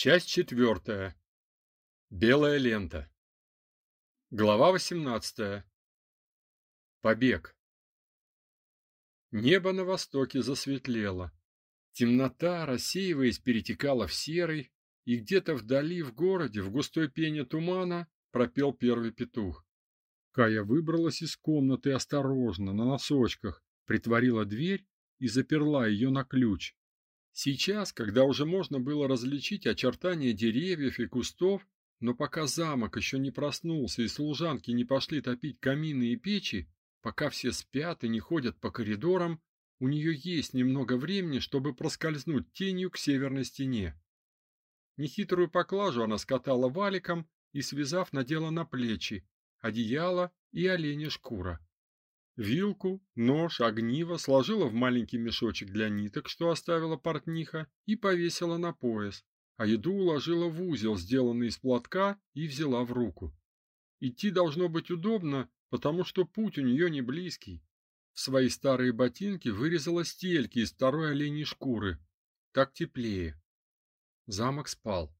Часть четвертая. Белая лента. Глава 18. Побег. Небо на востоке засветлело. Темнота, рассеиваясь, перетекала в серый, и где-то вдали в городе, в густой пене тумана, пропел первый петух. Кая выбралась из комнаты осторожно, на носочках, притворила дверь и заперла ее на ключ. Сейчас, когда уже можно было различить очертания деревьев и кустов, но пока замок еще не проснулся и служанки не пошли топить камины и печи, пока все спят и не ходят по коридорам, у нее есть немного времени, чтобы проскользнуть тенью к северной стене. Нехитрую поклажу она скатала валиком и, связав, надела на плечи одеяло и оленя шкура. Вилку, нож, огниво сложила в маленький мешочек для ниток, что оставила портниха, и повесила на пояс, а еду уложила в узел, сделанный из платка, и взяла в руку. Идти должно быть удобно, потому что путь у нее не близкий. В свои старые ботинки вырезала стельки из второй оленьей шкуры. Так теплее. Замок спал.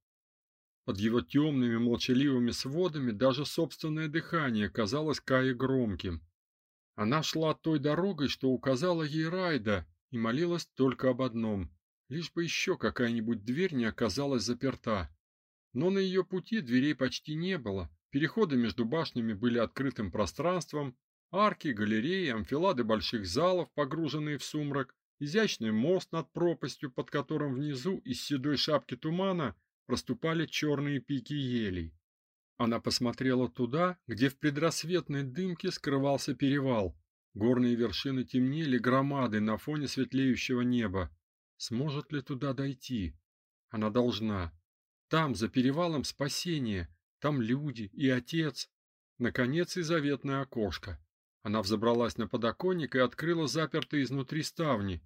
Под его темными молчаливыми сводами даже собственное дыхание казалось Кае громким. Она шла той дорогой, что указала ей Райда, и молилась только об одном лишь бы еще какая-нибудь дверь не оказалась заперта. Но на ее пути дверей почти не было. Переходы между башнями были открытым пространством, арки, галереи, амфилады больших залов, погруженные в сумрак, изящный мост над пропастью, под которым внизу из седой шапки тумана проступали черные пики елей. Она посмотрела туда, где в предрассветной дымке скрывался перевал. Горные вершины темнели громадой на фоне светлеющего неба. Сможет ли туда дойти? Она должна. Там, за перевалом, спасение. Там люди и отец. Наконец и заветное окошко. Она взобралась на подоконник и открыла запертые изнутри ставни.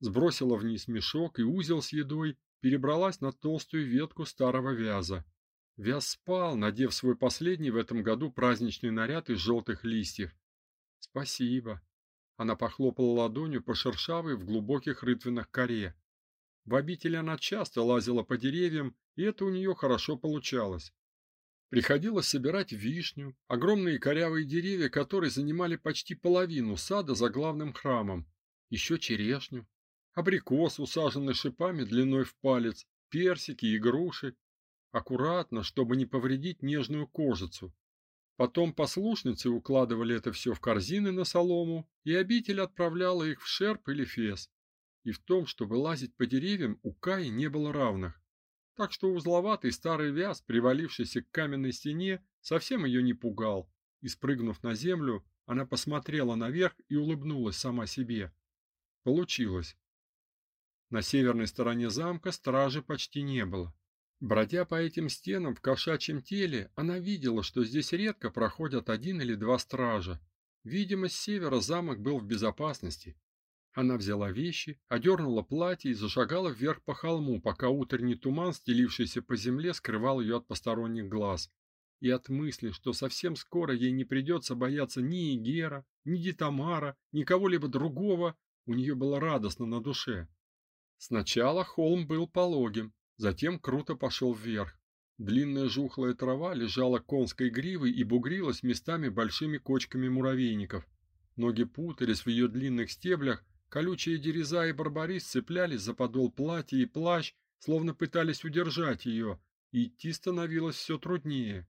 Сбросила вниз мешок и узел с едой, перебралась на толстую ветку старого вяза. Вяз спал, надев свой последний в этом году праздничный наряд из желтых листьев. Спасибо. Она похлопала ладонью по шершавой в глубоких рытвинах коре. В обители она часто лазила по деревьям, и это у нее хорошо получалось. Приходилось собирать вишню, огромные корявые деревья, которые занимали почти половину сада за главным храмом, еще черешню, абрикос, усаженный шипами длиной в палец, персики и груши, аккуратно, чтобы не повредить нежную кожицу. Потом послушницы укладывали это все в корзины на солому, и обитель отправляла их в шерп или фес. И в том, чтобы лазить по деревьям, у Каи не было равных. Так что узловатый старый вяз, привалившийся к каменной стене, совсем ее не пугал. И спрыгнув на землю, она посмотрела наверх и улыбнулась сама себе. Получилось. На северной стороне замка стражи почти не было. Бродя по этим стенам в кошачьем теле, она видела, что здесь редко проходят один или два стража. Видимо, с севера замок был в безопасности. Она взяла вещи, одернула платье и зашагала вверх по холму, пока утренний туман, стелившийся по земле, скрывал ее от посторонних глаз. И от мысли, что совсем скоро ей не придется бояться ни Игера, ни Дитамара, ни кого-либо другого, у нее было радостно на душе. Сначала холм был пологим, затем круто пошел вверх. Длинная жухлая трава лежала конской гривой и бугрилась местами большими кочками муравейников. Ноги путались в ее длинных стеблях, колючие дереза и барбарис цеплялись за подол платья и плащ, словно пытались удержать ее, и идти становилось все труднее.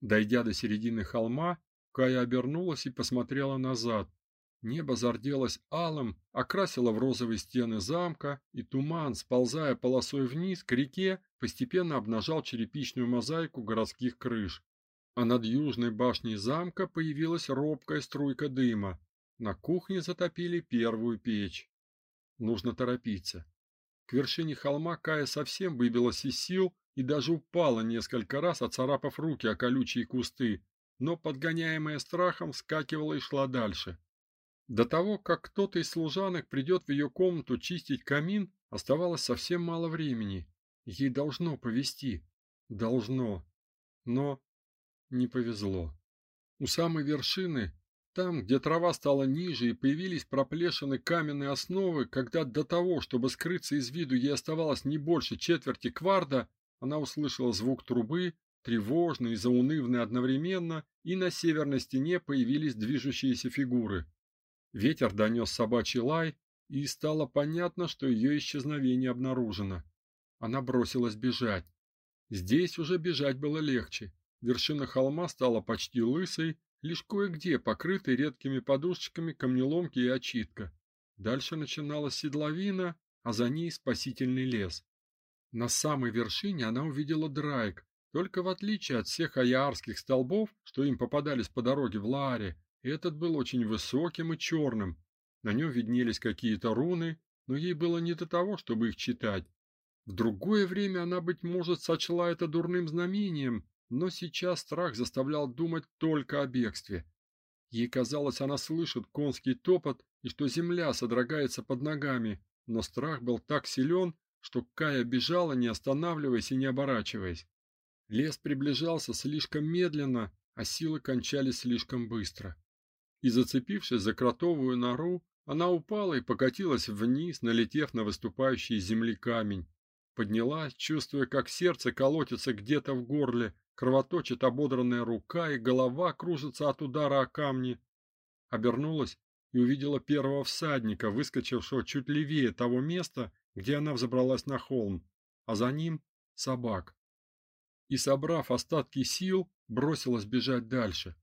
Дойдя до середины холма, Кая обернулась и посмотрела назад. Небо зарделось алым, окрасило в розовые стены замка, и туман, сползая полосой вниз к реке, постепенно обнажал черепичную мозаику городских крыш. А над южной башней замка появилась робкая струйка дыма. На кухне затопили первую печь. Нужно торопиться. К вершине холма Кая совсем выбилась из сил и даже упала несколько раз, оцарапав руки о колючие кусты, но подгоняемая страхом вскакивала и шла дальше. До того, как кто-то из служанок придет в ее комнату чистить камин, оставалось совсем мало времени. Ей должно повезти. Должно. Но не повезло. У самой вершины, там, где трава стала ниже и появились проплешины каменной основы, когда до того, чтобы скрыться из виду, ей оставалось не больше четверти кварда, она услышала звук трубы, тревожный и заунывный одновременно, и на северной стене появились движущиеся фигуры. Ветер донес собачий лай, и стало понятно, что ее исчезновение обнаружено. Она бросилась бежать. Здесь уже бежать было легче. Вершина холма стала почти лысой, лишь кое-где покрытой редкими подушечками камнеломки и очитка. Дальше начиналась седловина, а за ней спасительный лес. На самой вершине она увидела Драйк, только в отличие от всех аярских столбов, что им попадались по дороге в Ларе, этот был очень высоким и черным. На нем виднелись какие-то руны, но ей было не до того, чтобы их читать. В другое время она быть может сочла это дурным знамением, но сейчас страх заставлял думать только о бегстве. Ей казалось, она слышит конский топот и что земля содрогается под ногами, но страх был так силен, что Кая бежала, не останавливаясь и не оборачиваясь. Лес приближался слишком медленно, а силы кончались слишком быстро. И зацепившись за кротовую нору, она упала и покатилась вниз, налетев на выступающий из земли камень. Поднялась, чувствуя, как сердце колотится где-то в горле, кровоточит ободранная рука и голова кружится от удара о камни. Обернулась и увидела первого всадника, выскочившего чуть левее того места, где она взобралась на холм, а за ним собак. И собрав остатки сил, бросилась бежать дальше.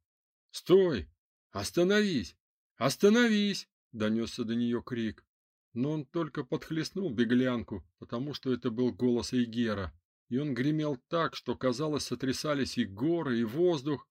"Стой! Остановись! Остановись!" донесся до нее крик. Но он только подхлестнул беглянку, потому что это был голос Игера, и он гремел так, что казалось, сотрясались и горы, и воздух.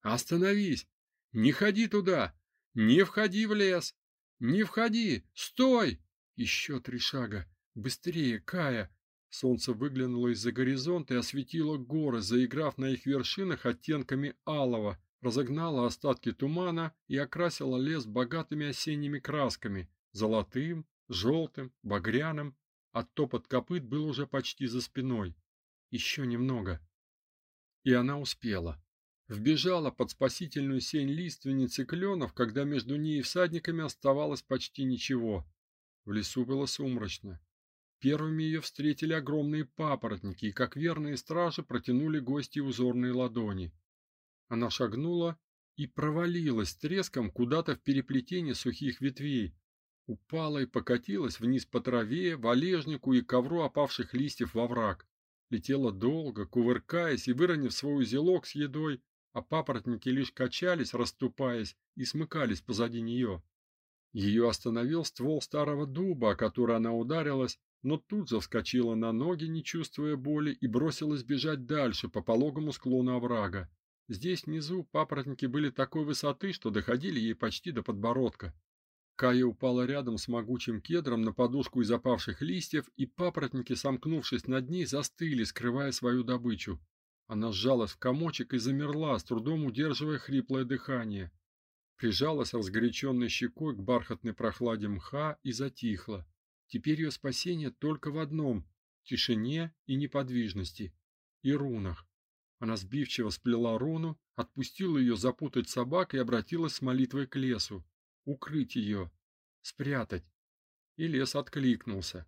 "Остановись! Не ходи туда! Не входи в лес! Не входи! Стой!" Еще три шага. Быстрее, Кая. Солнце выглянуло из-за горизонта и осветило горы, заиграв на их вершинах оттенками алого, разогнало остатки тумана и окрасило лес богатыми осенними красками: золотым, желтым, багряным. А топот копыт был уже почти за спиной. Еще немного. И она успела вбежала под спасительную сень лиственницы кленов, когда между ней и всадниками оставалось почти ничего. В лесу было сумрачно. Первыми ее встретили огромные папоротники, и как верные стражи протянули гости узорные ладони. Она шагнула и провалилась треском куда-то в переплетение сухих ветвей. Упала и покатилась вниз по траве, валежнику и ковру опавших листьев во враг. Летела долго, кувыркаясь и выронив свой узелок с едой, а папоротники лишь качались, расступаясь, и смыкались позади нее. Ее остановил ствол старого дуба, о который она ударилась, но тут же вскочила на ноги, не чувствуя боли, и бросилась бежать дальше по пологому склону оврага. Здесь внизу папоротники были такой высоты, что доходили ей почти до подбородка. Кая упала рядом с могучим кедром на подушку из опавших листьев, и папоротники, сомкнувшись над ней, застыли, скрывая свою добычу. Она сжалась в комочек и замерла, с трудом удерживая хриплое дыхание. Прижалась разгоряченной щекой к бархатной прохладе мха и затихла. Теперь ее спасение только в одном тишине и неподвижности и рунах. Она сбивчиво сплела руну, отпустила ее запутать собак и обратилась с молитвой к лесу, укрыть ее, спрятать. И лес откликнулся.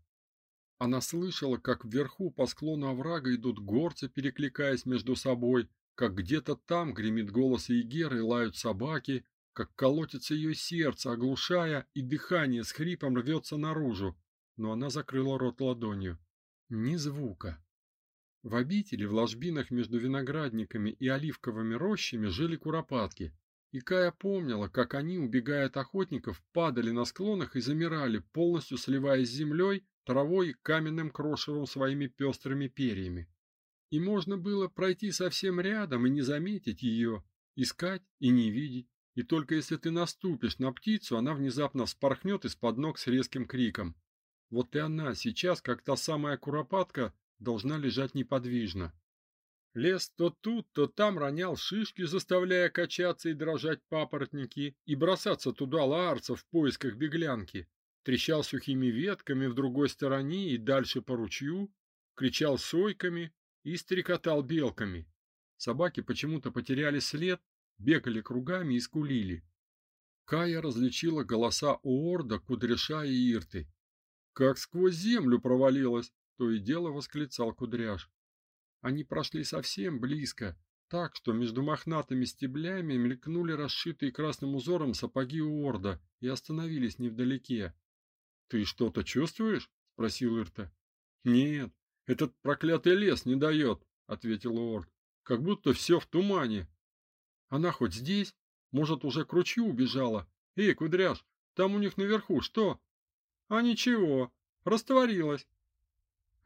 Она слышала, как вверху по склону оврага идут горцы, перекликаясь между собой, как где-то там гремит голос Игеры и лают собаки, как колотится ее сердце, оглушая, и дыхание с хрипом рвется наружу. Но она закрыла рот ладонью. Ни звука. В обители в ложбинах между виноградниками и оливковыми рощами жили куропатки. И Кая помнила, как они, убегая от охотников, падали на склонах и замирали, полностью сливаясь с землей, травой и каменным крошевом своими пестрыми перьями. И можно было пройти совсем рядом и не заметить ее, искать и не видеть. И только если ты наступишь на птицу, она внезапно вспорхнет из-под ног с резким криком. Вот и она сейчас, как та самая куропатка, должна лежать неподвижно. Лес то тут, то там ронял шишки, заставляя качаться и дрожать папоротники, и бросаться туда лаарцев в поисках беглянки трещал сухими ветками в другой стороне и дальше по ручью, кричал сойками и стрекотал белками. Собаки почему-то потеряли след, бегали кругами и скулили. Кая различила голоса Уорда, Кудряша и Ирты. Как сквозь землю провалилась, то и дело восклицал Кудряш. Они прошли совсем близко, так что между мохнатыми стеблями мелькнули расшитые красным узором сапоги Уорда и остановились невдалеке. "Ты что-то чувствуешь?" спросил Ирта. "Нет, этот проклятый лес не дает», — ответил Уорд. "Как будто все в тумане. Она хоть здесь? Может, уже к ручью убежала? Эй, кудряш, там у них наверху что? А ничего, растворилась.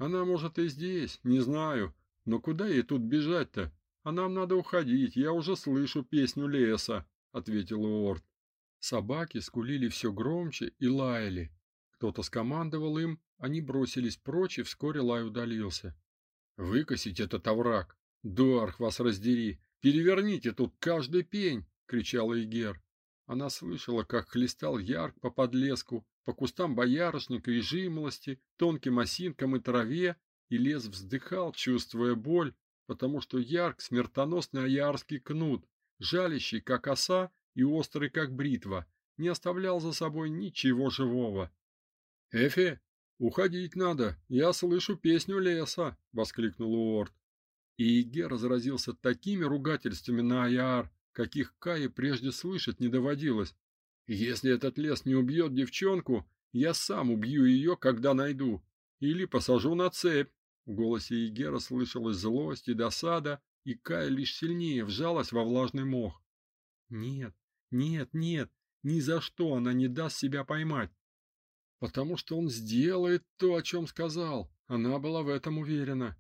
Она может и здесь, не знаю, но куда ей тут бежать-то? А нам надо уходить, я уже слышу песню леса, ответил Уорд. Собаки скулили все громче и лаяли. Кто-то скомандовал им, они бросились прочь, и вскоре лай удалился. Выкосить этот овраг. Дуарх вас раздери, переверните тут каждый пень, кричала Игер. Она слышала, как хлестал ярк по подлеску, по кустам боярышника и жимолости, тонким осинкам и траве, и лес вздыхал, чувствуя боль, потому что ярк смертоносный аярский кнут, жалящий как оса и острый как бритва, не оставлял за собой ничего живого. "Эфи, уходить надо. Я слышу песню леса", воскликнул Уорд. И Иге разразился такими ругательствами на Аяр, каких Кае прежде слышать не доводилось. Если этот лес не убьет девчонку, я сам убью ее, когда найду, или посажу на цепь. В голосе Игера слышалась злость и досада, и Кая лишь сильнее вжалась во влажный мох. Нет, нет, нет, ни за что она не даст себя поймать. Потому что он сделает то, о чем сказал. Она была в этом уверена.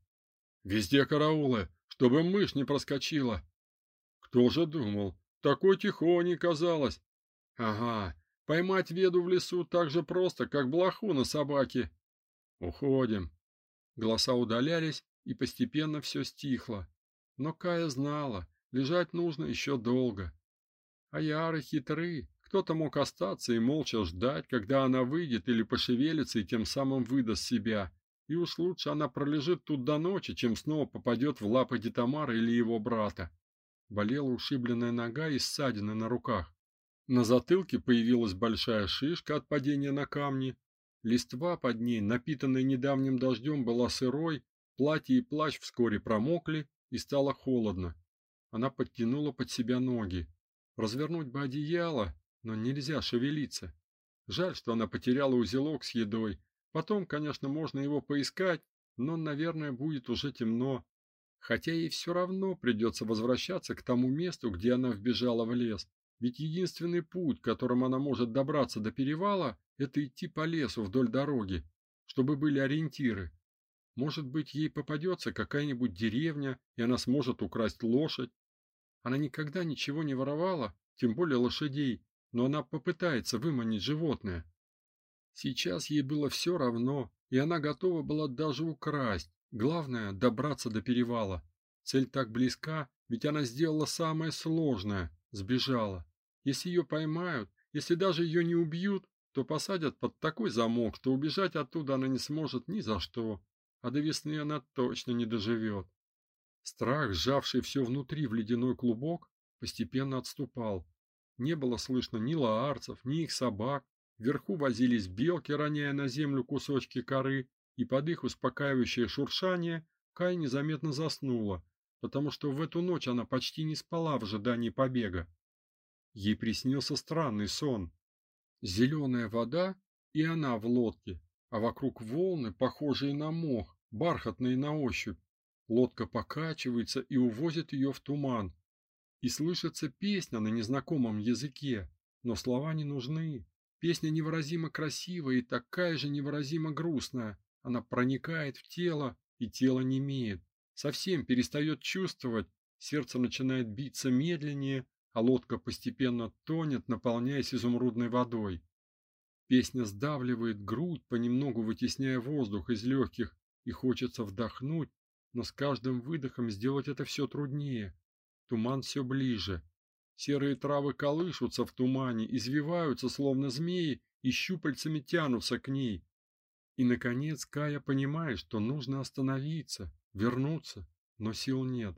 Везде караулы, чтобы мышь не проскочила. Кто же думал? Такой тихоней казалось. Ага, поймать веду в лесу так же просто, как блоху на собаке. Уходим. Голоса удалялись, и постепенно все стихло. Но Кая знала, лежать нужно еще долго. А Яры хитры. Кто-то мог остаться и молча ждать, когда она выйдет или пошевелится и тем самым выдаст себя. И уж лучше она пролежит тут до ночи, чем снова попадет в лапы Детамара или его брата болела ушибленная нога и ссадины на руках. На затылке появилась большая шишка от падения на камни. Листва под ней, напитанная недавним дождем, была сырой, платье и плащ вскоре промокли и стало холодно. Она подтянула под себя ноги. Развернуть бы одеяло, но нельзя шевелиться. Жаль, что она потеряла узелок с едой. Потом, конечно, можно его поискать, но, наверное, будет уже темно хотя ей все равно придется возвращаться к тому месту, где она вбежала в лес. Ведь единственный путь, которым она может добраться до перевала, это идти по лесу вдоль дороги, чтобы были ориентиры. Может быть, ей попадется какая-нибудь деревня, и она сможет украсть лошадь. Она никогда ничего не воровала, тем более лошадей, но она попытается выманить животное. Сейчас ей было все равно, и она готова была даже украсть, Главное добраться до перевала. Цель так близка, ведь она сделала самое сложное сбежала. Если ее поймают, если даже ее не убьют, то посадят под такой замок, что убежать оттуда она не сможет ни за что, а до весны она точно не доживет. Страх, сжавший все внутри в ледяной клубок, постепенно отступал. Не было слышно ни лаарцев, ни их собак. Вверху возились белки, роняя на землю кусочки коры, и под их успокаивающее шуршание Кай незаметно заснула, потому что в эту ночь она почти не спала в ожидании побега. Ей приснился странный сон. Зеленая вода, и она в лодке, а вокруг волны, похожие на мох, бархатные на ощупь. Лодка покачивается и увозит ее в туман. И слышится песня на незнакомом языке, но слова не нужны. Песня невыразимо красивая и такая же невыразимо грустная. Она проникает в тело, и тело немеет, совсем перестает чувствовать, сердце начинает биться медленнее, а лодка постепенно тонет, наполняясь изумрудной водой. Песня сдавливает грудь, понемногу вытесняя воздух из легких, и хочется вдохнуть, но с каждым выдохом сделать это все труднее. Туман все ближе. Серые травы колышутся в тумане, извиваются словно змеи и щупальцами тянутся к ней. И наконец Кая понимает, что нужно остановиться, вернуться, но сил нет.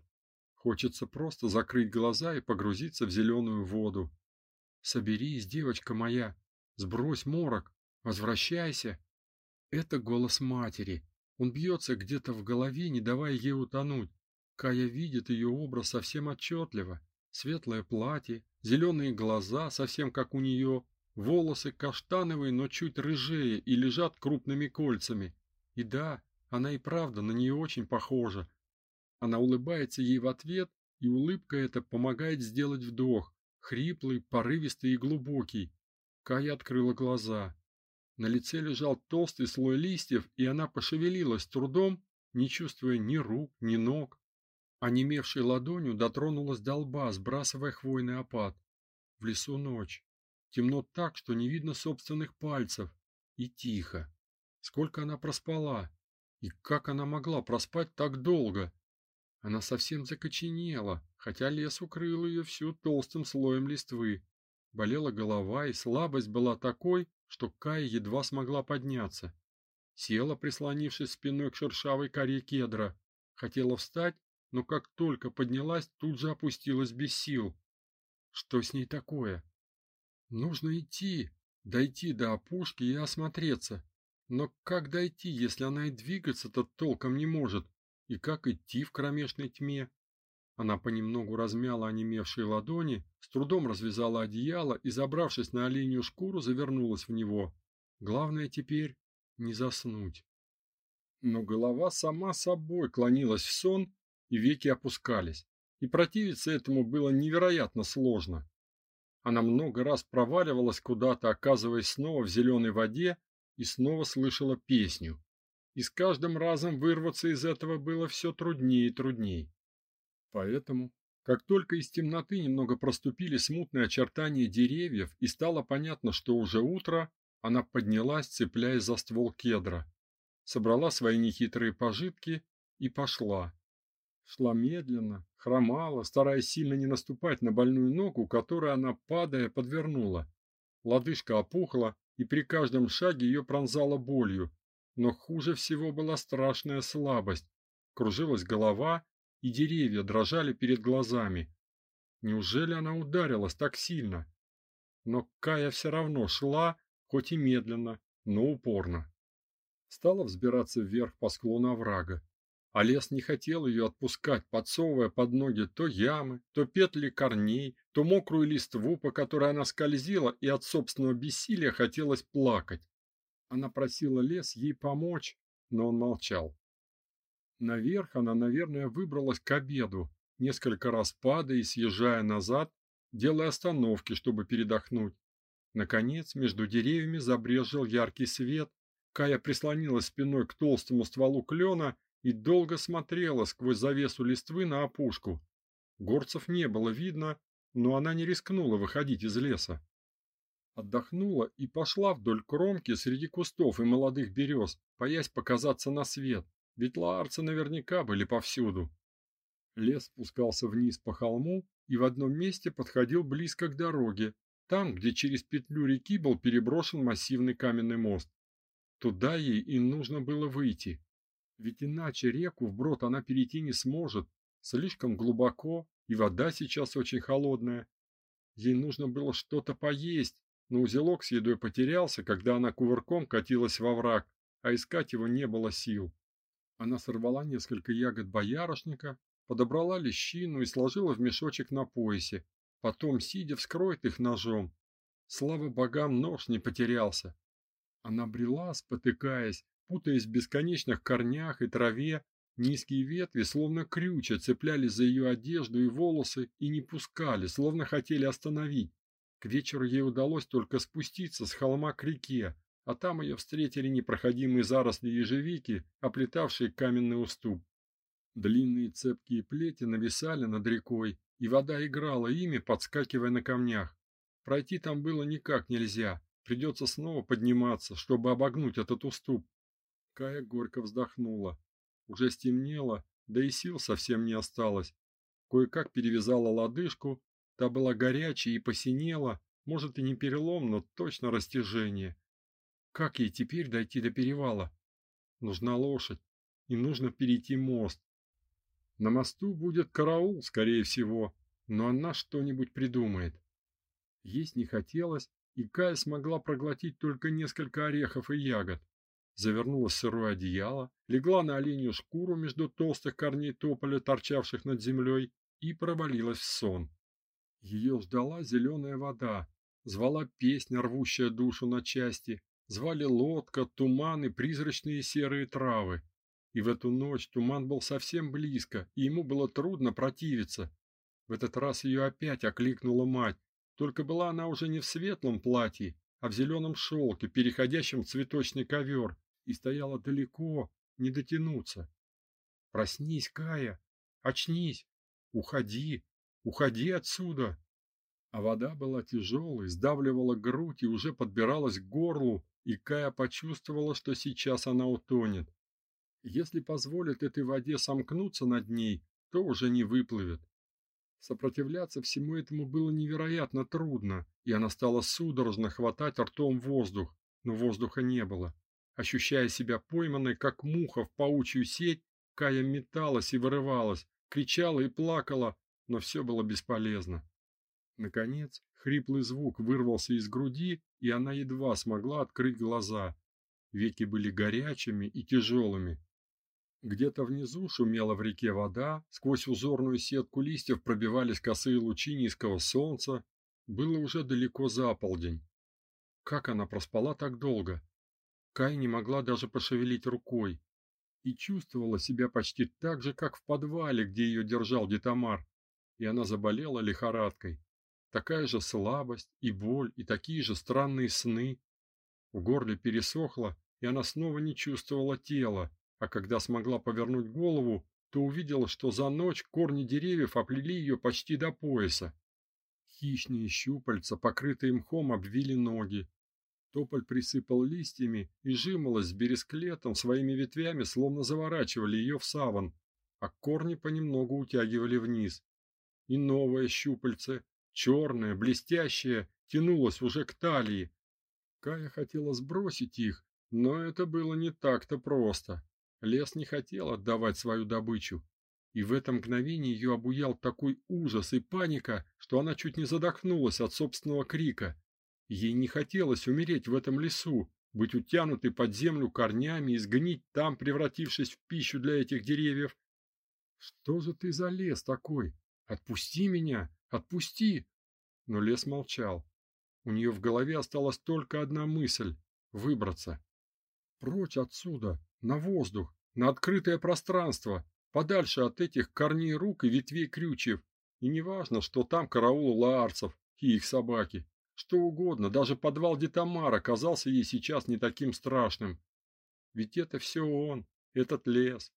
Хочется просто закрыть глаза и погрузиться в зеленую воду. Соберись, девочка моя, сбрось морок, возвращайся. Это голос матери. Он бьется где-то в голове, не давая ей утонуть. Кая видит ее образ совсем отчетливо. Светлое платье, зеленые глаза, совсем как у нее, волосы каштановые, но чуть рыжее и лежат крупными кольцами. И да, она и правда на нее очень похожа. Она улыбается ей в ответ, и улыбка эта помогает сделать вдох, хриплый, порывистый и глубокий. Кая открыла глаза. На лице лежал толстый слой листьев, и она пошевелилась трудом, не чувствуя ни рук, ни ног. Онемевшей ладонью дотронулась до лба, сбрасывая хвойный опад. В лесу ночь. Темно так, что не видно собственных пальцев. И тихо. Сколько она проспала? И как она могла проспать так долго? Она совсем закоченела, хотя лес укрыл ее всю толстым слоем листвы. Болела голова, и слабость была такой, что Кая едва смогла подняться. Села, прислонившись спиной к шершавой коре кедра. Хотела встать, но как только поднялась, тут же опустилась без сил. Что с ней такое? Нужно идти, дойти до опушки и осмотреться. Но как дойти, если она и двигаться-то толком не может? И как идти в кромешной тьме? Она понемногу размяла онемевшие ладони, с трудом развязала одеяло и, забравшись на оленью шкуру, завернулась в него. Главное теперь не заснуть. Но голова сама собой клонилась в сон, и веки опускались, и противиться этому было невероятно сложно. Она много раз проваливалась куда-то, оказываясь снова в зеленой воде, и снова слышала песню. И с каждым разом вырваться из этого было все труднее и труднее. Поэтому, как только из темноты немного проступили смутные очертания деревьев и стало понятно, что уже утро, она поднялась, цепляясь за ствол кедра, собрала свои нехитрые пожитки и пошла. Шла медленно, хромала, стараясь сильно не наступать на больную ногу, которую она, падая, подвернула. Лодыжка опухла, и при каждом шаге ее пронзала болью. Но хуже всего была страшная слабость. Кружилась голова, и деревья дрожали перед глазами. Неужели она ударилась так сильно? Но Кая все равно шла, хоть и медленно, но упорно. Стала взбираться вверх по склону оврага а лес не хотел ее отпускать, подсовывая под ноги то ямы, то петли корней, то мокрую листву, по которой она скользила, и от собственного бессилия хотелось плакать. Она просила лес ей помочь, но он молчал. Наверх она, наверное, выбралась к обеду, несколько раз падая и съезжая назад, делая остановки, чтобы передохнуть. Наконец, между деревьями забрезжил яркий свет. Кая прислонилась спиной к толстому стволу клена и долго смотрела сквозь завесу листвы на опушку. Горцев не было видно, но она не рискнула выходить из леса. Отдохнула и пошла вдоль кромки среди кустов и молодых берез, боясь показаться на свет, ведь лаарцы наверняка были повсюду. Лес спускался вниз по холму и в одном месте подходил близко к дороге, там, где через петлю реки был переброшен массивный каменный мост. Туда ей и нужно было выйти. Ведь иначе реку вброд она перейти не сможет, слишком глубоко, и вода сейчас очень холодная. Ей нужно было что-то поесть, но узелок с едой потерялся, когда она кувырком катилась во враг, а искать его не было сил. Она сорвала несколько ягод боярышника, подобрала лещину и сложила в мешочек на поясе, потом, сидя, вскроет их ножом. Слава богам, нож не потерялся. Она брела, спотыкаясь, Путаясь в бесконечных корнях и траве, низкие ветви, словно крючья, цеплялись за ее одежду и волосы и не пускали, словно хотели остановить. К вечеру ей удалось только спуститься с холма к реке, а там ее встретили непроходимые заросли ежевики, оплетавшие каменный уступ. Длинные цепкие плети нависали над рекой, и вода играла ими, подскакивая на камнях. Пройти там было никак нельзя, придется снова подниматься, чтобы обогнуть этот уступ. Кая горько вздохнула. Уже стемнело, да и сил совсем не осталось. Кое-как перевязала лодыжку, та была горячей и посинела, может и не перелом, но точно растяжение. Как ей теперь дойти до перевала? Нужна лошадь, и нужно перейти мост. На мосту будет караул, скорее всего, но она что-нибудь придумает. Есть не хотелось, и Кая смогла проглотить только несколько орехов и ягод. завернулась в сырое одеяло, легла на оленью шкуру между толстых корней тополя, торчавших над землей, и провалилась в сон. Ее ждала зеленая вода, звала песня, рвущая душу на части, звали лодка, туман и призрачные серые травы. И в эту ночь туман был совсем близко, и ему было трудно противиться. В этот раз ее опять окликнула мать, только была она уже не в светлом платье, а в зеленом шелке, переходящем в цветочный ковер, и стояла далеко, не дотянуться. Проснись, Кая, очнись, уходи, уходи отсюда. А вода была тяжелой, сдавливала грудь и уже подбиралась к горлу, и Кая почувствовала, что сейчас она утонет. Если позволит этой воде сомкнуться над ней, то уже не выплывет. Сопротивляться всему этому было невероятно трудно, и она стала судорожно хватать ртом воздух, но воздуха не было. Ощущая себя пойманной, как муха в паучью сеть, Кая металась и вырывалась, кричала и плакала, но все было бесполезно. Наконец, хриплый звук вырвался из груди, и она едва смогла открыть глаза. Веки были горячими и тяжелыми. Где-то внизу шумела в реке вода, сквозь узорную сетку листьев пробивались косые лучи низкого солнца. Было уже далеко за полдень. Как она проспала так долго? Кай не могла даже пошевелить рукой и чувствовала себя почти так же, как в подвале, где ее держал Детамар. И она заболела лихорадкой. Такая же слабость и боль, и такие же странные сны. В горле пересохло, и она снова не чувствовала тела, а когда смогла повернуть голову, то увидела, что за ночь корни деревьев оплели ее почти до пояса. Хищные щупальца, покрытые мхом, обвили ноги. Тополь присыпал листьями, и жимолость с бересклетом своими ветвями словно заворачивали ее в саван, а корни понемногу утягивали вниз. И новое щупальце, черное, блестящее, тянулось уже к талии. Кая хотела сбросить их, но это было не так-то просто. Лес не хотел отдавать свою добычу, и в это мгновение ее обуял такой ужас и паника, что она чуть не задохнулась от собственного крика. Ей не хотелось умереть в этом лесу, быть утянутой под землю корнями и сгнить там, превратившись в пищу для этих деревьев. Что же ты за лес такой? Отпусти меня, отпусти. Но лес молчал. У нее в голове осталась только одна мысль выбраться. Прочь отсюда, на воздух, на открытое пространство, подальше от этих корней рук и ветвей крючев. И неважно, что там караул лаарцев и их собаки. Что угодно, даже подвал Детамара казался ей сейчас не таким страшным. Ведь это все он, этот лес.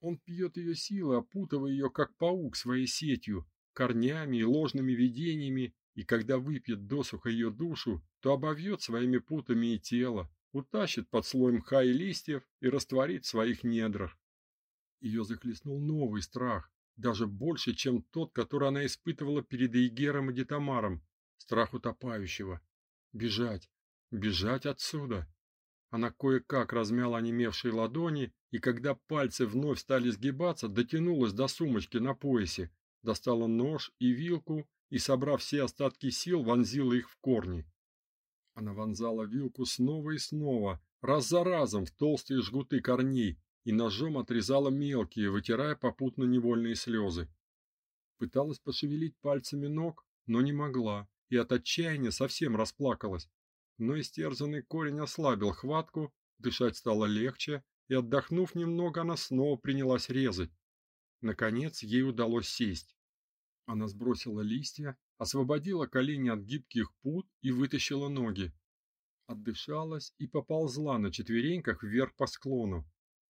Он пьет ее силы, опутывая ее, как паук, своей сетью, корнями и ложными видениями, и когда выпьет досуха ее душу, то обовьет своими путами и тело, утащит под слой мха и листьев и растворит в своих недрах. Ее захлестнул новый страх, даже больше, чем тот, который она испытывала перед Игером и Детамаром, страх утопающего. Бежать, бежать отсюда. Она кое-как размяла онемевшие ладони, и когда пальцы вновь стали сгибаться, дотянулась до сумочки на поясе, достала нож и вилку и, собрав все остатки сил, вонзила их в корни. Она вонзала вилку снова и снова, раз за разом в толстые жгуты корней и ножом отрезала мелкие, вытирая попутно невольные слезы. Пыталась пошевелить пальцами ног, но не могла, и от отчаяния совсем расплакалась. Но истерзанный корень ослабил хватку, дышать стало легче, и отдохнув немного, она снова принялась резать. Наконец ей удалось сесть. Она сбросила листья, освободила колени от гибких пут и вытащила ноги. Отдышалась и поползла на четвереньках вверх по склону.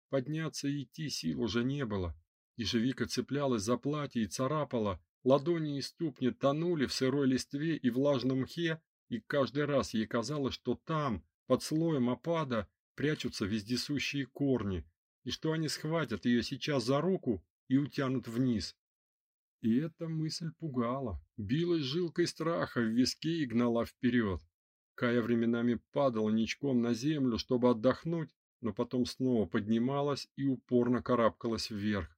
Подняться и идти сил уже не было. Ежевика цеплялась за платье и царапала, ладони и ступни тонули в сырой листве и влажном мхе, и каждый раз ей казалось, что там, под слоем опада, прячутся вездесущие корни, и что они схватят ее сейчас за руку и утянут вниз. И эта мысль пугала, билась жилкой страха в виске и гнала вперед. Кая временами падала ничком на землю, чтобы отдохнуть, но потом снова поднималась и упорно карабкалась вверх.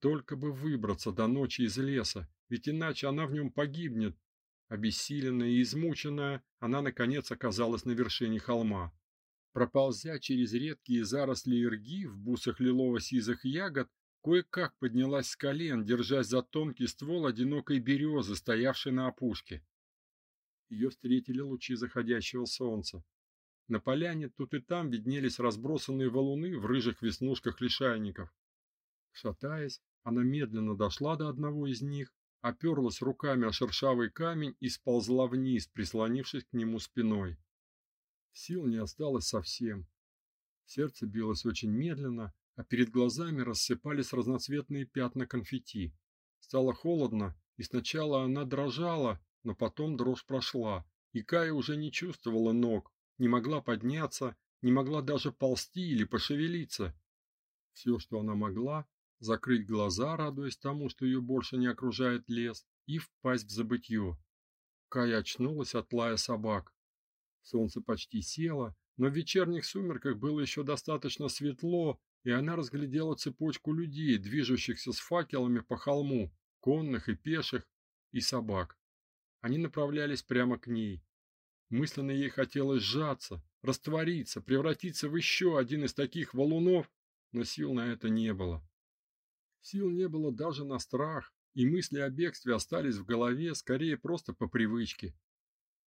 Только бы выбраться до ночи из леса, ведь иначе она в нем погибнет. Обессиленная и измученная, она наконец оказалась на вершине холма. Проползя через редкие заросли ирги в бусах лилово-сизых ягод, кое-как поднялась с колен, держась за тонкий ствол одинокой березы, стоявшей на опушке. Ее встретили лучи заходящего солнца. На поляне тут и там виднелись разбросанные валуны в рыжих веснушках лишайников. Шатаясь, она медленно дошла до одного из них, оперлась руками о шершавый камень и сползла вниз, прислонившись к нему спиной. Сил не осталось совсем. Сердце билось очень медленно, а перед глазами рассыпались разноцветные пятна конфетти. Стало холодно, и сначала она дрожала, но потом дрожь прошла, и Кая уже не чувствовала ног, не могла подняться, не могла даже ползти или пошевелиться. Все, что она могла, закрыть глаза, радуясь тому, что ее больше не окружает лес, и впасть в забытье. Кая очнулась от лая собак. Солнце почти село, но в вечерних сумерках было еще достаточно светло, и она разглядела цепочку людей, движущихся с факелами по холму, конных и пеших, и собак. Они направлялись прямо к ней. Мысленно ей хотелось сжаться, раствориться, превратиться в еще один из таких валунов, но сил на это не было. Сил не было даже на страх, и мысли о бегстве остались в голове скорее просто по привычке.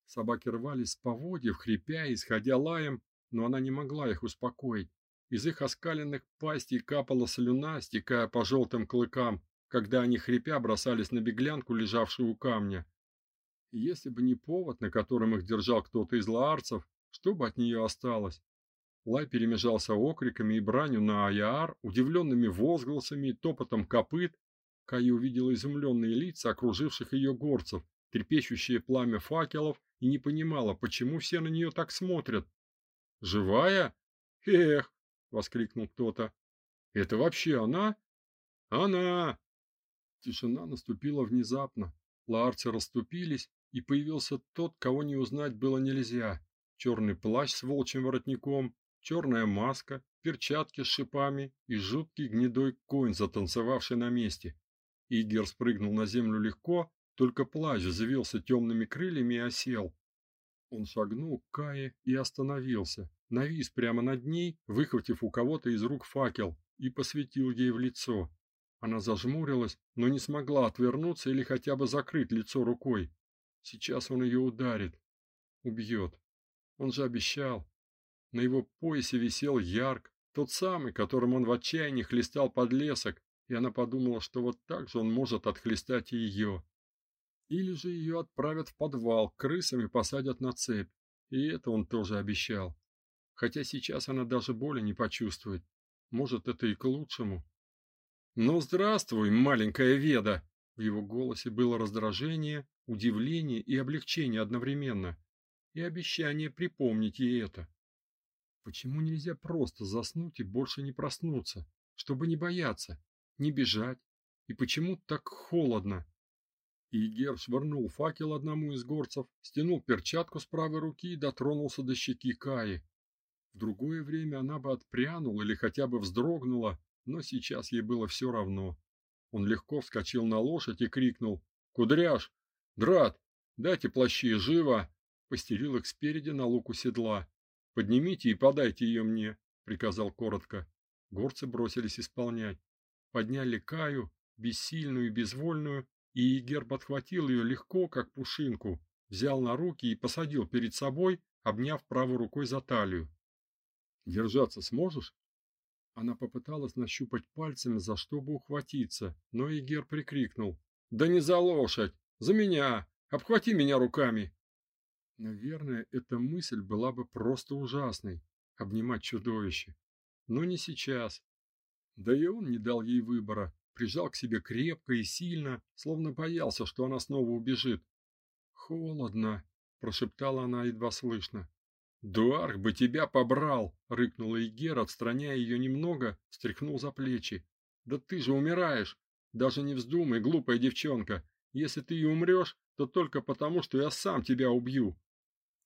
Собаки рвались с поводьев, хрипя и исходя лаем, но она не могла их успокоить. Из их оскаленных пастей капала слюна, стекая по желтым клыкам, когда они хрипя бросались на беглянку, лежавшую у камня. Если бы не повод, на котором их держал кто-то из лаарцев, что бы от нее осталось? Лай перемежался окриками и бранью на Аяар, удивленными возгласами и топотом копыт. Кая увидела изумленные лица окруживших ее горцев, трепещущее пламя факелов и не понимала, почему все на нее так смотрят. «Живая? Эх!» — воскликнул кто-то. «Это вообще она?» «Она!» Тишина наступила внезапно. Лаарцы расступились, и появился тот, кого не узнать было нельзя. Черный плащ с волчьим воротником, черная маска, перчатки с шипами и жуткий гнедой конь, затанцевавший на месте. Игер спрыгнул на землю легко, только плащ завился темными крыльями и осел. Он шагнул к Кае и остановился, навис прямо над ней, выхватив у кого-то из рук факел и посветил ей в лицо. Она зажмурилась, но не смогла отвернуться или хотя бы закрыть лицо рукой. Сейчас он ее ударит, убьет. Он же обещал. На его поясе висел ярк, тот самый, которым он в отчаянии хлестал подлесок, и она подумала, что вот так же он может отхлестать и ее. Или же ее отправят в подвал, крысами посадят на цепь. И это он тоже обещал. Хотя сейчас она даже боли не почувствует. Может, это и к лучшему. «Ну, здравствуй, маленькая Веда!» В его голосе было раздражение, удивление и облегчение одновременно. И обещание припомнить ей это. Почему нельзя просто заснуть и больше не проснуться, чтобы не бояться, не бежать? И почему так холодно? Игер швырнул факел одному из горцев, стянул перчатку с правой руки и дотронулся до щеки Каи. В другое время она бы отпрянула или хотя бы вздрогнула, но сейчас ей было все равно. Он легко вскочил на лошадь и крикнул «Кудряш! Драт! Дайте плащи, живо!» Постелил их спереди на луку седла. «Поднимите и подайте ее мне», — приказал коротко. Горцы бросились исполнять. Подняли Каю, бессильную и безвольную, и Игер подхватил ее легко, как пушинку, взял на руки и посадил перед собой, обняв правой рукой за талию. «Держаться сможешь?» Она попыталась нащупать пальцами, за что бы ухватиться, но Игер прикрикнул. «Да не за лошадь! За меня! Обхвати меня руками!» Наверное, эта мысль была бы просто ужасной — обнимать чудовище. Но не сейчас. Да и он не дал ей выбора прижал к себе крепко и сильно, словно боялся, что она снова убежит. «Холодно», — прошептала она едва слышно. «Дуарх бы тебя побрал!» — рыкнула Игер, отстраняя ее немного, встряхнул за плечи. «Да ты же умираешь! Даже не вздумай, глупая девчонка! Если ты и умрешь, то только потому, что я сам тебя убью!»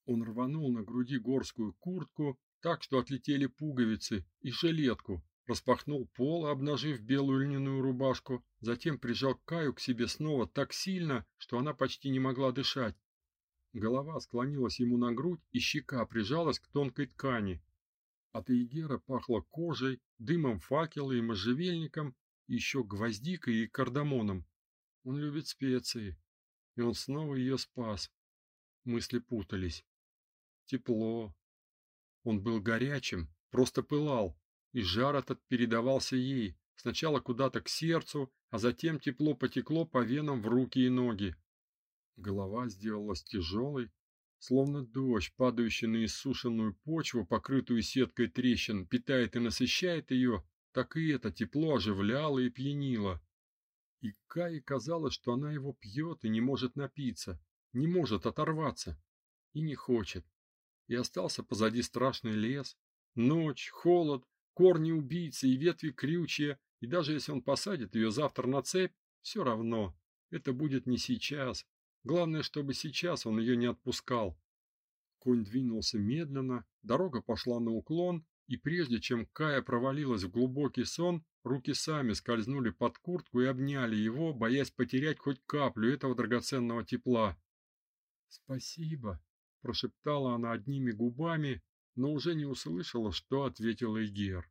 Он рванул на груди горскую куртку, так что отлетели пуговицы, и жилетку, распахнул пол, обнажив белую льняную рубашку, затем прижал Каю к себе снова так сильно, что она почти не могла дышать. Голова склонилась ему на грудь, и щека прижалась к тонкой ткани. От Егера пахло кожей, дымом факела и можжевельником, еще гвоздикой и кардамоном. Он любит специи, и он снова ее спас. Мысли путались. Тепло. Он был горячим, просто пылал, и жар этот передавался ей, сначала куда-то к сердцу, а затем тепло потекло по венам в руки и ноги. Голова сделалась тяжелой, словно дождь, падающий на иссушенную почву, покрытую сеткой трещин, питает и насыщает ее, так и это тепло оживляло и пьянило. И Кае казалось, что она его пьет и не может напиться, не может оторваться и не хочет. И остался позади страшный лес, ночь, холод, корни убийцы и ветви крючья, и даже если он посадит ее завтра на цепь, все равно, это будет не сейчас. Главное, чтобы сейчас он ее не отпускал. Конь двинулся медленно, дорога пошла на уклон, и прежде чем Кая провалилась в глубокий сон, руки сами скользнули под куртку и обняли его, боясь потерять хоть каплю этого драгоценного тепла. "Спасибо", прошептала она одними губами, но уже не услышала, что ответил Игер.